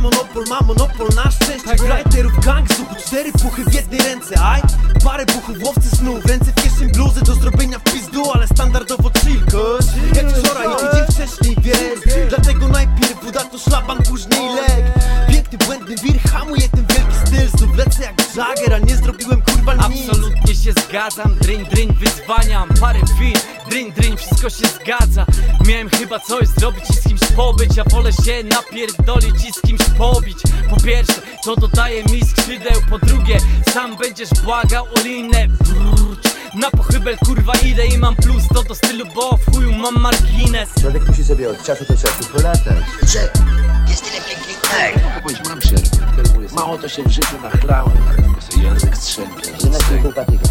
ma monopol na szczęście. Writerów gangstów, cztery puchy w jednej ręce Aj, parę buchów, łowcy snu W ręce w kieszeń bluzy do zrobienia w pizdu Ale standardowo chill, Jak wczoraj i tydzień wcześniej, wiesz. Dlatego najpierw uda to szlaban, później Piękny, hamuje ten wielki styl Znów lecę jak Jagger, a nie zrobiłem kurwa nic Absolutnie się zgadzam, dryń, dryń, wyzwania Parę fin, dryń, dryń, wszystko się zgadza Miałem chyba coś zrobić i z kimś pobyć Ja wolę się napierdolić i z kimś pobić Po pierwsze, to dodaje mi skrzydeł Po drugie, sam będziesz błagał o linę Wróć. Na pochybel kurwa idę i mam plus To do stylu, bo w chuju mam margines Człowiek musi sobie od czasu do czasu polatać. że Mało to się w życiu nachlałem, ale język strzępie. 17,5 patyka,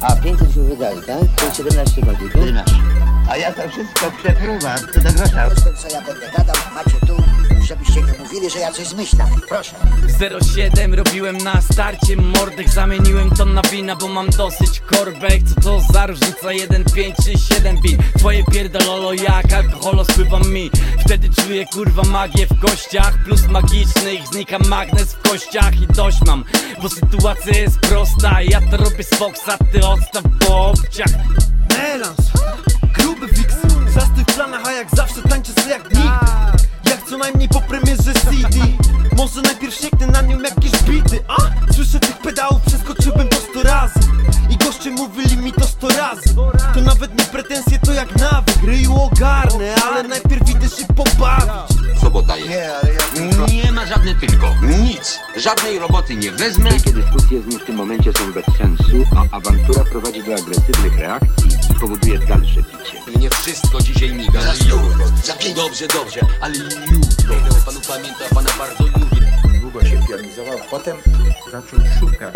a? A 500 już wydali, tak? To jest 17 patyków. Ty masz. A ja to wszystko przepruwam, to do grosza. Co ja będę gadał, macie tu, żebyście nie mówili, że ja coś zmyślam. Proszę. 07 robiłem na starcie mordek. Zamieniłem to na wina, bo mam dosyć korbek. Co to za różnica? 1, 5 czy 7 bin Twoje pierdololo jak alkoholo spływa mi. Wtedy czuję kurwa magię w kościach. Plus magicznych znika magnes w kościach I dość mam, bo sytuacja jest prosta Ja to robię z Foxa, ty odstaw po obciach. Melanż, gruby fix. Zastój w planach, a jak zawsze tańczę sobie jak nigdy co najmniej po premierze CD Może najpierw sięgnę na nią jakieś bity A? Słyszę tych pedałów, przeskoczyłbym to sto razy. I goście mówili mi to sto razy. To nawet nie pretensje, to jak nawyk. Ryju ogarnę, ale najpierw idę się pobawić Sobota jest. Nie, ale ja... Nie ma żadne tylko. Nic. Żadnej roboty nie wezmę. Wielkie dyskusje z nim w tym momencie są bez sensu, a awantura prowadzi do agresywnych reakcji i powoduje dalsze picie. Nie wszystko dzisiaj miga. Za za pięć. Dobrze, dobrze, ale jutro. Panu pamięta, pana bardzo lubię. Długo się pionizował, potem zaczął szukać.